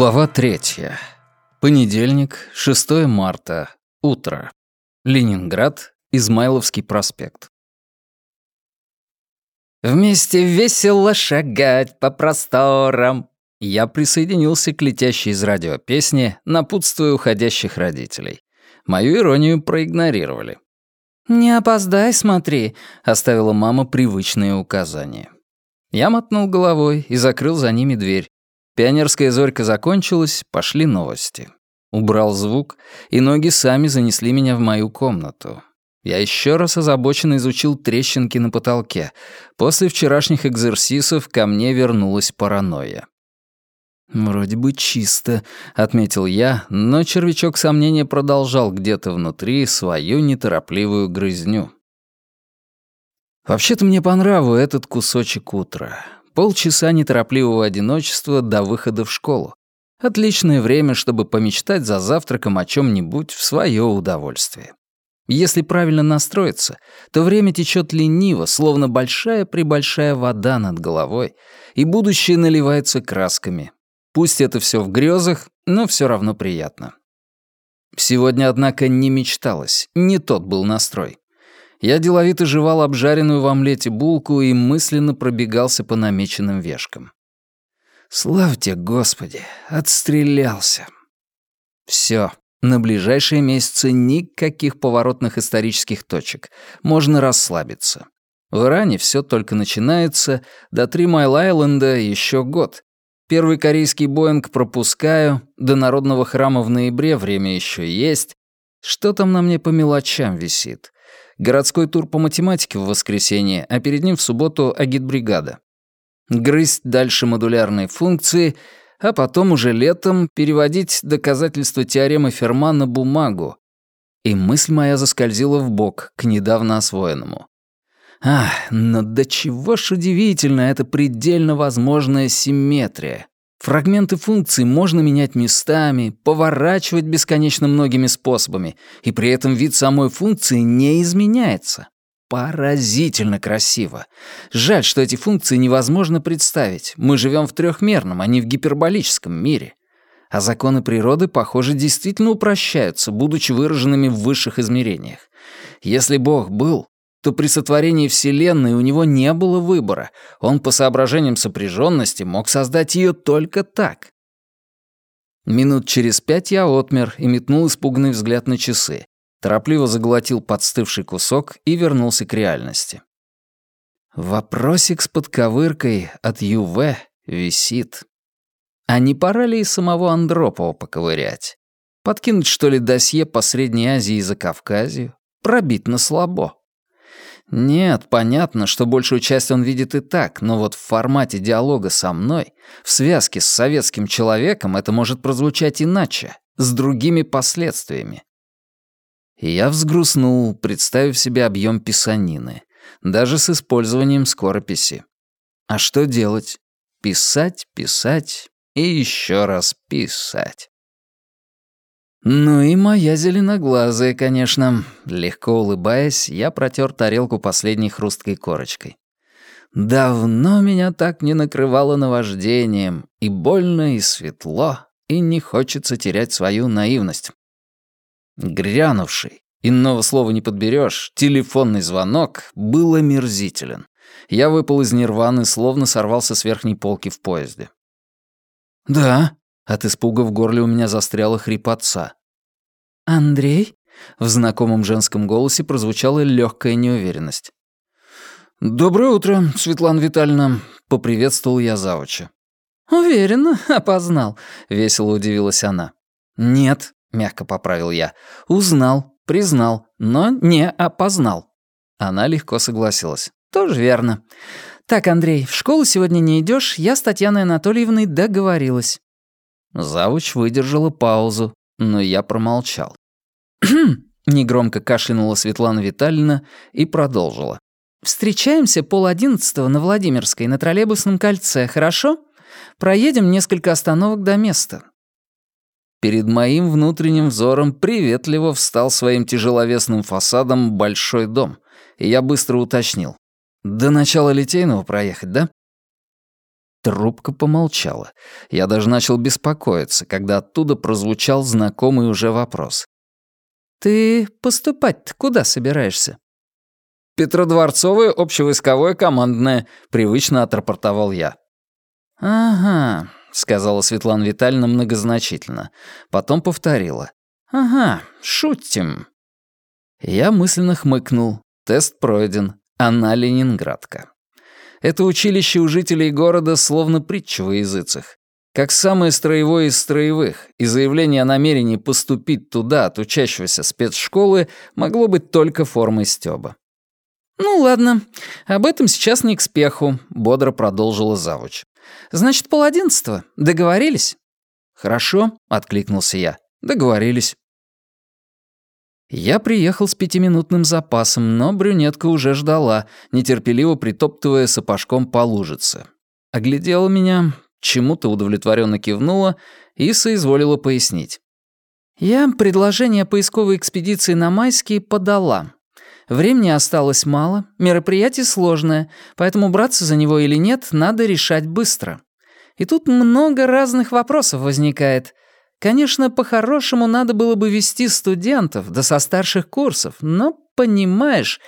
Глава третья. Понедельник, 6 марта. Утро. Ленинград, Измайловский проспект. «Вместе весело шагать по просторам». Я присоединился к летящей из радио песне, напутствуя уходящих родителей. Мою иронию проигнорировали. «Не опоздай, смотри», — оставила мама привычные указания. Я мотнул головой и закрыл за ними дверь. Пионерская зорька закончилась, пошли новости. Убрал звук, и ноги сами занесли меня в мою комнату. Я еще раз озабоченно изучил трещинки на потолке. После вчерашних экзерсисов ко мне вернулась паранойя. «Вроде бы чисто», — отметил я, но червячок сомнения продолжал где-то внутри свою неторопливую грызню. Вообще-то мне по нраву этот кусочек утра. Полчаса неторопливого одиночества до выхода в школу. Отличное время, чтобы помечтать за завтраком о чем-нибудь в свое удовольствие. Если правильно настроиться, то время течет лениво, словно большая-пребольшая вода над головой, и будущее наливается красками. Пусть это все в грезах, но все равно приятно. Сегодня, однако, не мечталось, не тот был настрой. Я деловито жевал обжаренную в омлете булку и мысленно пробегался по намеченным вешкам. Славьте, Господи, отстрелялся. Все, на ближайшие месяцы никаких поворотных исторических точек. Можно расслабиться. В Иране все только начинается, до Три Майл-Айленда еще год. Первый корейский Боинг пропускаю, до Народного храма в ноябре время еще есть. Что там на мне по мелочам висит? Городской тур по математике в воскресенье, а перед ним в субботу агитбригада. Грызть дальше модулярные функции, а потом уже летом переводить доказательства теоремы Ферма на бумагу. И мысль моя заскользила в бок к недавно освоенному. Ах, но до чего ж удивительно эта предельно возможная симметрия. Фрагменты функций можно менять местами, поворачивать бесконечно многими способами, и при этом вид самой функции не изменяется. Поразительно красиво. Жаль, что эти функции невозможно представить. Мы живем в трехмерном, а не в гиперболическом мире. А законы природы, похоже, действительно упрощаются, будучи выраженными в высших измерениях. Если Бог был, то при сотворении Вселенной у него не было выбора. Он по соображениям сопряженности мог создать ее только так. Минут через пять я отмер и метнул испуганный взгляд на часы. Торопливо заглотил подстывший кусок и вернулся к реальности. Вопросик с подковыркой от ЮВ висит. А не пора ли и самого Андропова поковырять? Подкинуть, что ли, досье по Средней Азии и Закавказью? Пробить на слабо. Нет, понятно, что большую часть он видит и так, но вот в формате диалога со мной, в связке с советским человеком, это может прозвучать иначе, с другими последствиями. И я взгрустнул, представив себе объем писанины, даже с использованием скорописи. А что делать? Писать, писать и еще раз писать. Ну и моя зеленоглазая, конечно. Легко улыбаясь, я протер тарелку последней хрусткой корочкой. Давно меня так не накрывало наваждением, и больно, и светло, и не хочется терять свою наивность. Грянувший, иного слова не подберешь, телефонный звонок был омерзителен. Я выпал из нирваны, словно сорвался с верхней полки в поезде. «Да», от испуга в горле у меня застряла хрип отца. «Андрей?» — в знакомом женском голосе прозвучала легкая неуверенность. «Доброе утро, Светлана Витальевна», — поприветствовал я завуча. «Уверенно, опознал», — весело удивилась она. «Нет», — мягко поправил я, — «узнал, признал, но не опознал». Она легко согласилась. «Тоже верно. Так, Андрей, в школу сегодня не идешь, я с Татьяной Анатольевной договорилась». Завуч выдержала паузу, но я промолчал. негромко кашлянула Светлана Витальевна и продолжила. «Встречаемся пол одиннадцатого на Владимирской, на троллейбусном кольце, хорошо? Проедем несколько остановок до места». Перед моим внутренним взором приветливо встал своим тяжеловесным фасадом большой дом, и я быстро уточнил. «До начала Литейного проехать, да?» Трубка помолчала. Я даже начал беспокоиться, когда оттуда прозвучал знакомый уже вопрос. «Ты поступать-то куда собираешься?» «Петродворцовое общевойсковое командное», — привычно отрапортовал я. «Ага», — сказала Светлана Витальевна многозначительно. Потом повторила. «Ага, шутим». Я мысленно хмыкнул. Тест пройден. Она ленинградка. Это училище у жителей города словно притча во языцах. Как самое строевое из строевых, и заявление о намерении поступить туда от учащегося спецшколы могло быть только формой стёба. «Ну ладно, об этом сейчас не к спеху», — бодро продолжила завуч. «Значит, пол одиннадцатого. Договорились?» «Хорошо», — откликнулся я. «Договорились». Я приехал с пятиминутным запасом, но брюнетка уже ждала, нетерпеливо притоптывая сапожком по лужице. Оглядела меня, чему-то удовлетворенно кивнула и соизволила пояснить. «Я предложение поисковой экспедиции на Майские подала. Времени осталось мало, мероприятие сложное, поэтому браться за него или нет, надо решать быстро. И тут много разных вопросов возникает. Конечно, по-хорошему надо было бы вести студентов, да со старших курсов, но, понимаешь,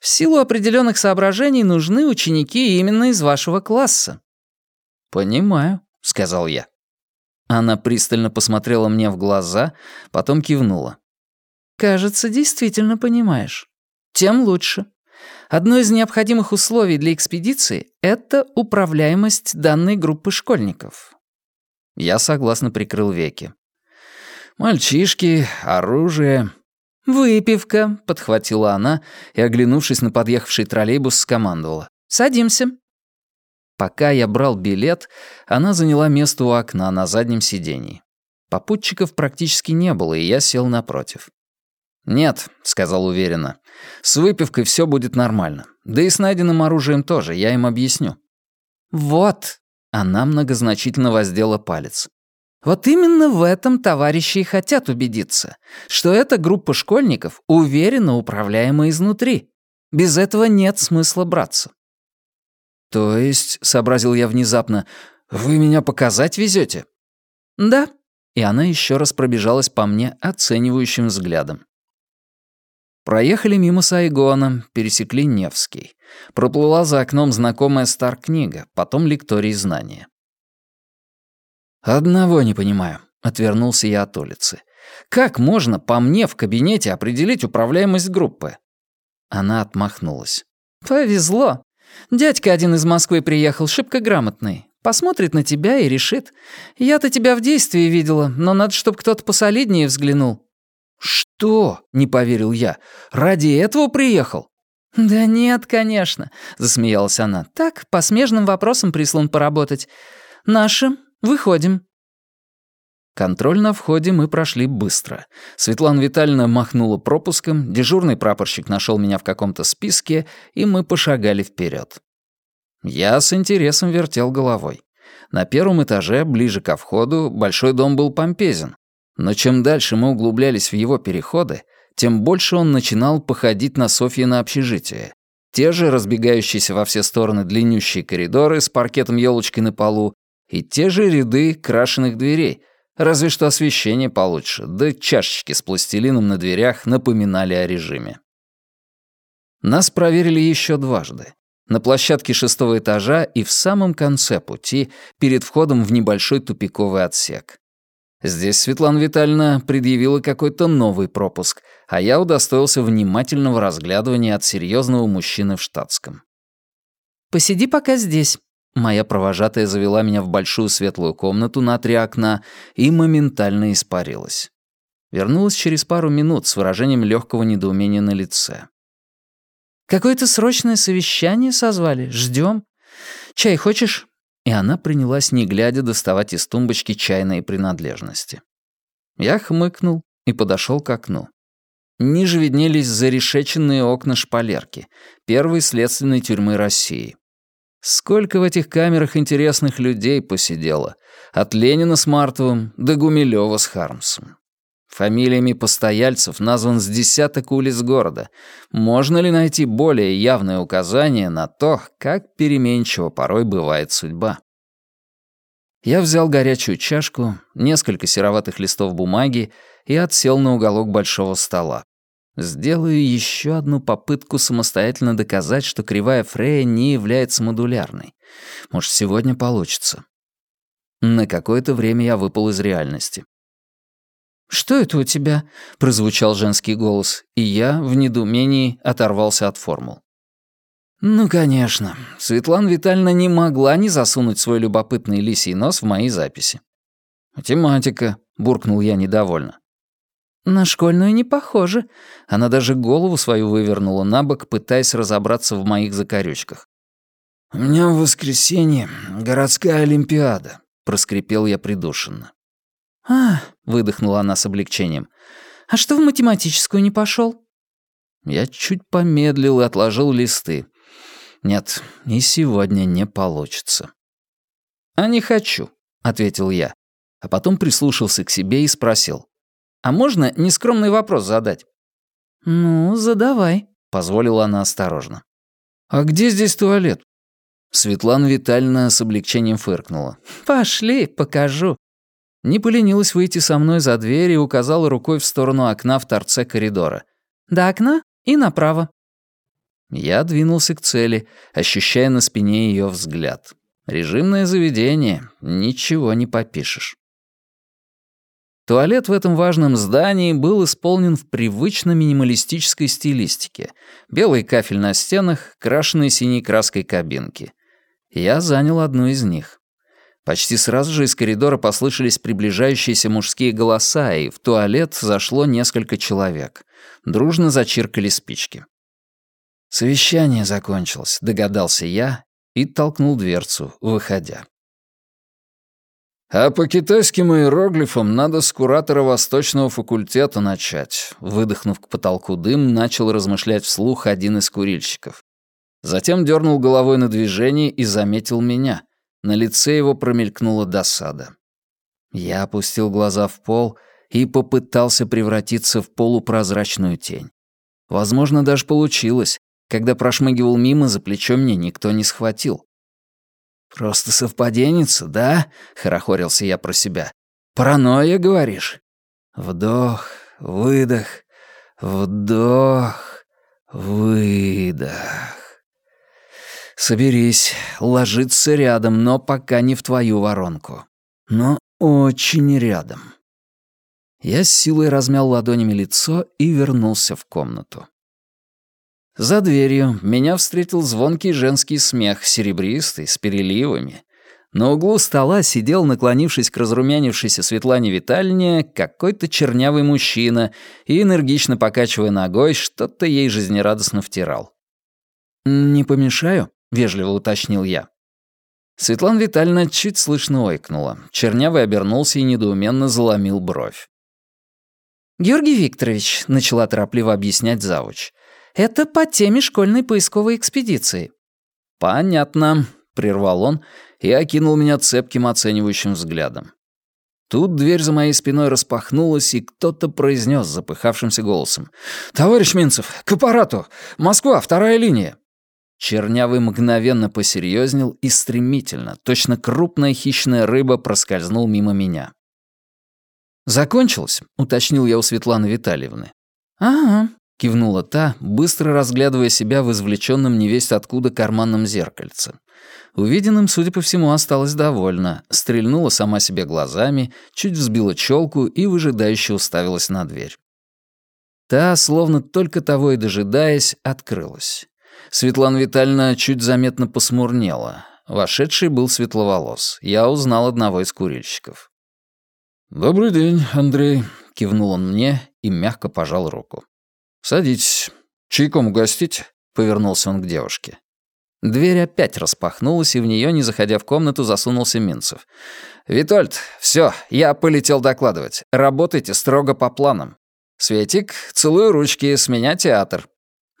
в силу определенных соображений нужны ученики именно из вашего класса». «Понимаю», — сказал я. Она пристально посмотрела мне в глаза, потом кивнула. «Кажется, действительно понимаешь. Тем лучше. Одно из необходимых условий для экспедиции — это управляемость данной группы школьников». Я согласно прикрыл веки. «Мальчишки, оружие...» «Выпивка», — подхватила она и, оглянувшись на подъехавший троллейбус, скомандовала. «Садимся». Пока я брал билет, она заняла место у окна на заднем сидении. Попутчиков практически не было, и я сел напротив. «Нет», — сказал уверенно, — «с выпивкой все будет нормально. Да и с найденным оружием тоже, я им объясню». «Вот», — она многозначительно воздела палец. Вот именно в этом товарищи и хотят убедиться, что эта группа школьников уверенно управляема изнутри. Без этого нет смысла браться. «То есть», — сообразил я внезапно, — «вы меня показать везете? «Да». И она еще раз пробежалась по мне оценивающим взглядом. Проехали мимо Сайгона, пересекли Невский. Проплыла за окном знакомая стар-книга, потом лекторий знания. «Одного не понимаю», — отвернулся я от улицы. «Как можно по мне в кабинете определить управляемость группы?» Она отмахнулась. «Повезло. Дядька один из Москвы приехал, шибко грамотный. Посмотрит на тебя и решит. Я-то тебя в действии видела, но надо, чтобы кто-то посолиднее взглянул». «Что?» — не поверил я. «Ради этого приехал?» «Да нет, конечно», — засмеялась она. «Так, по смежным вопросам прислан поработать. Наши Выходим». Контроль на входе мы прошли быстро. Светлана Витальевна махнула пропуском, дежурный прапорщик нашел меня в каком-то списке, и мы пошагали вперед. Я с интересом вертел головой. На первом этаже, ближе ко входу, большой дом был помпезен. Но чем дальше мы углублялись в его переходы, тем больше он начинал походить на Софьино общежитие. Те же разбегающиеся во все стороны длиннющие коридоры с паркетом елочки на полу, и те же ряды крашеных дверей, разве что освещение получше, да чашечки с пластилином на дверях напоминали о режиме. Нас проверили еще дважды. На площадке шестого этажа и в самом конце пути, перед входом в небольшой тупиковый отсек. Здесь Светлана Витальевна предъявила какой-то новый пропуск, а я удостоился внимательного разглядывания от серьезного мужчины в штатском. «Посиди пока здесь», Моя провожатая завела меня в большую светлую комнату на три окна и моментально испарилась. Вернулась через пару минут с выражением легкого недоумения на лице. «Какое-то срочное совещание созвали. Ждем. Чай хочешь?» И она принялась, не глядя, доставать из тумбочки чайные принадлежности. Я хмыкнул и подошел к окну. Ниже виднелись зарешеченные окна шпалерки, первой следственной тюрьмы России. Сколько в этих камерах интересных людей посидело. От Ленина с Мартовым до Гумилёва с Хармсом. Фамилиями постояльцев назван с десяток улиц города. Можно ли найти более явное указание на то, как переменчиво порой бывает судьба? Я взял горячую чашку, несколько сероватых листов бумаги и отсел на уголок большого стола. Сделаю еще одну попытку самостоятельно доказать, что кривая Фрея не является модулярной. Может, сегодня получится. На какое-то время я выпал из реальности. «Что это у тебя?» — прозвучал женский голос, и я, в недоумении, оторвался от формул. Ну, конечно. Светлана Витальевна не могла не засунуть свой любопытный лисий нос в мои записи. «Математика», — буркнул я недовольно. «На школьную не похоже». Она даже голову свою вывернула на бок, пытаясь разобраться в моих закорючках. «У меня в воскресенье городская олимпиада», — проскрипел я придушенно. «А», — выдохнула она с облегчением, — «а что в математическую не пошел? Я чуть помедлил и отложил листы. Нет, и сегодня не получится. «А не хочу», — ответил я, а потом прислушался к себе и спросил. «А можно нескромный вопрос задать?» «Ну, задавай», — позволила она осторожно. «А где здесь туалет?» Светлана Витальевна с облегчением фыркнула. «Пошли, покажу». Не поленилась выйти со мной за дверь и указала рукой в сторону окна в торце коридора. «До окна и направо». Я двинулся к цели, ощущая на спине ее взгляд. Режимное заведение, ничего не попишешь. Туалет в этом важном здании был исполнен в привычно минималистической стилистике. Белый кафель на стенах, крашеные синей краской кабинки. Я занял одну из них. Почти сразу же из коридора послышались приближающиеся мужские голоса, и в туалет зашло несколько человек. Дружно зачиркали спички. Совещание закончилось, догадался я и толкнул дверцу, выходя. «А по китайским иероглифам надо с куратора Восточного факультета начать», выдохнув к потолку дым, начал размышлять вслух один из курильщиков. Затем дернул головой на движение и заметил меня. На лице его промелькнула досада. Я опустил глаза в пол и попытался превратиться в полупрозрачную тень. Возможно, даже получилось. Когда прошмыгивал мимо, за плечо мне никто не схватил. «Просто совпаденница, да?» — хорохорился я про себя. «Паранойя, говоришь?» Вдох, выдох, вдох, выдох. Соберись, ложиться рядом, но пока не в твою воронку. Но очень рядом. Я с силой размял ладонями лицо и вернулся в комнату. За дверью меня встретил звонкий женский смех, серебристый, с переливами. На углу стола сидел, наклонившись к разрумянившейся Светлане Витальне, какой-то чернявый мужчина и, энергично покачивая ногой, что-то ей жизнерадостно втирал. «Не помешаю?» — вежливо уточнил я. Светлана Витальевна чуть слышно ойкнула. Чернявый обернулся и недоуменно заломил бровь. «Георгий Викторович», — начала торопливо объяснять завуч, это по теме школьной поисковой экспедиции». «Понятно», — прервал он и окинул меня цепким оценивающим взглядом. Тут дверь за моей спиной распахнулась, и кто-то произнес запыхавшимся голосом. «Товарищ Минцев, к аппарату! Москва, вторая линия!» Чернявый мгновенно посерьезнел и стремительно, точно крупная хищная рыба проскользнул мимо меня. «Закончилось?» — уточнил я у Светланы Витальевны. «Ага», — кивнула та, быстро разглядывая себя в извлеченном невесть откуда карманном зеркальце. Увиденным, судя по всему, осталась довольна, стрельнула сама себе глазами, чуть взбила челку и выжидающе уставилась на дверь. Та, словно только того и дожидаясь, открылась. Светлана Витальевна чуть заметно посмурнела. Вошедший был светловолос. Я узнал одного из курильщиков. «Добрый день, Андрей», — кивнул он мне и мягко пожал руку. «Садитесь. Чайком угостить?» — повернулся он к девушке. Дверь опять распахнулась, и в нее, не заходя в комнату, засунулся Минцев. «Витольд, все, я полетел докладывать. Работайте строго по планам. Светик, целую ручки, с меня театр».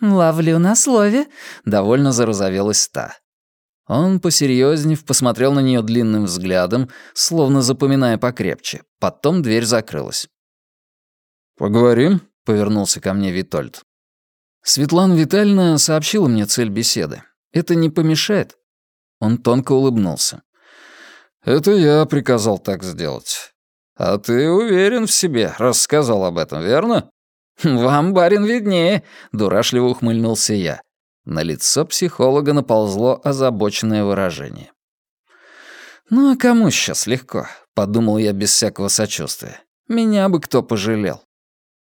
«Ловлю на слове», — довольно зарозовелась та. Он, посерьезнев, посмотрел на нее длинным взглядом, словно запоминая покрепче. Потом дверь закрылась. «Поговорим?» повернулся ко мне Витольд. Светлана Витальевна сообщила мне цель беседы. Это не помешает? Он тонко улыбнулся. «Это я приказал так сделать. А ты уверен в себе, рассказал об этом, верно?» «Вам, барин, виднее», — дурашливо ухмыльнулся я. На лицо психолога наползло озабоченное выражение. «Ну а кому сейчас легко?» — подумал я без всякого сочувствия. «Меня бы кто пожалел».